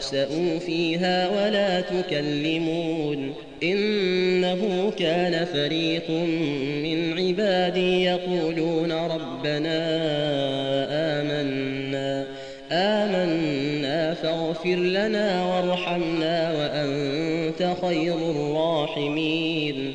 اخسأوا فيها ولا تكلمون إنه كان فريق من عبادي يقولون ربنا آمنا آمنا فاغفر لنا وارحمنا وأنت خير الراحمين.